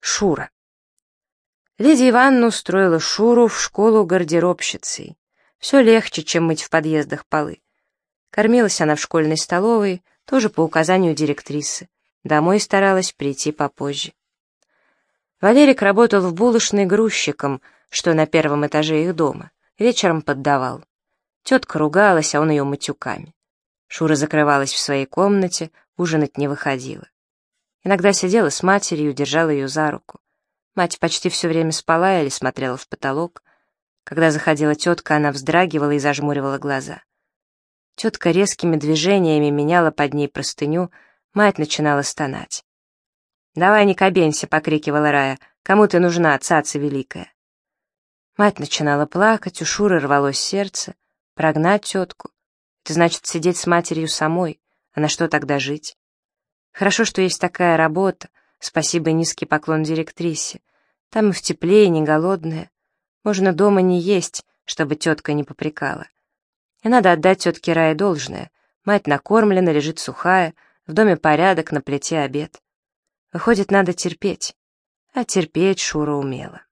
Шура. Лидия Ивановна устроила Шуру в школу гардеробщицей. Все легче, чем мыть в подъездах полы. Кормилась она в школьной столовой, тоже по указанию директрисы. Домой старалась прийти попозже. Валерик работал в булочной грузчиком, что на первом этаже их дома. Вечером поддавал. Тетка ругалась, а он ее матюками. Шура закрывалась в своей комнате, ужинать не выходила. Иногда сидела с матерью, держала ее за руку. Мать почти все время спала или смотрела в потолок. Когда заходила тетка, она вздрагивала и зажмуривала глаза. Тетка резкими движениями меняла под ней простыню, мать начинала стонать. «Давай не кабенься!» — покрикивала Рая. «Кому ты нужна, цаца великая?» Мать начинала плакать, у Шуры рвалось сердце. Прогнать тетку. Это значит сидеть с матерью самой. А на что тогда жить? Хорошо, что есть такая работа. Спасибо и низкий поклон директрисе. Там и в тепле, и не голодная. Можно дома не есть, чтобы тетка не попрекала. И надо отдать тетке Рае должное. Мать накормлена, лежит сухая, в доме порядок, на плите обед. Выходит, надо терпеть. А терпеть Шура умела.